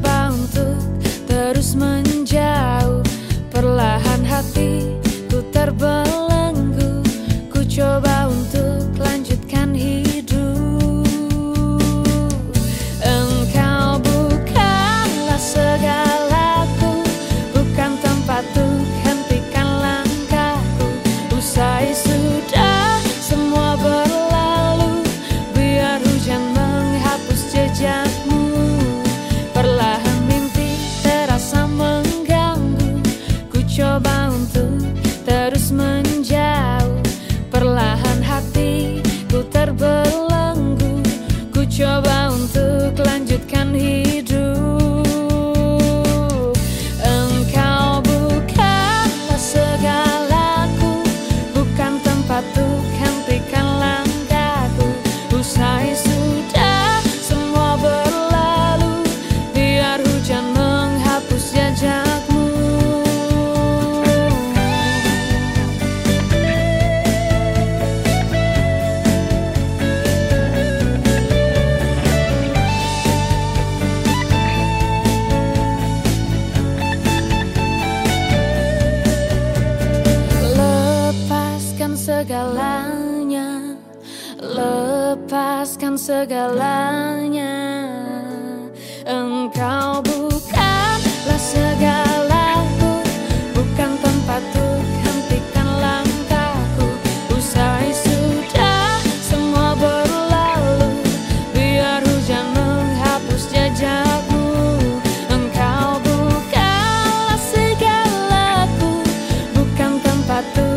mencoba untuk terus menjauh perlahan hati. segalanya Lepaskan segalanya. Engkau bukanlah segalaku Bukan tempatku Hentikan langkahku. Usai sudah semua berlalu Biar hujan menghapus jejakmu, Engkau bukanlah segalaku Bukan tempatku.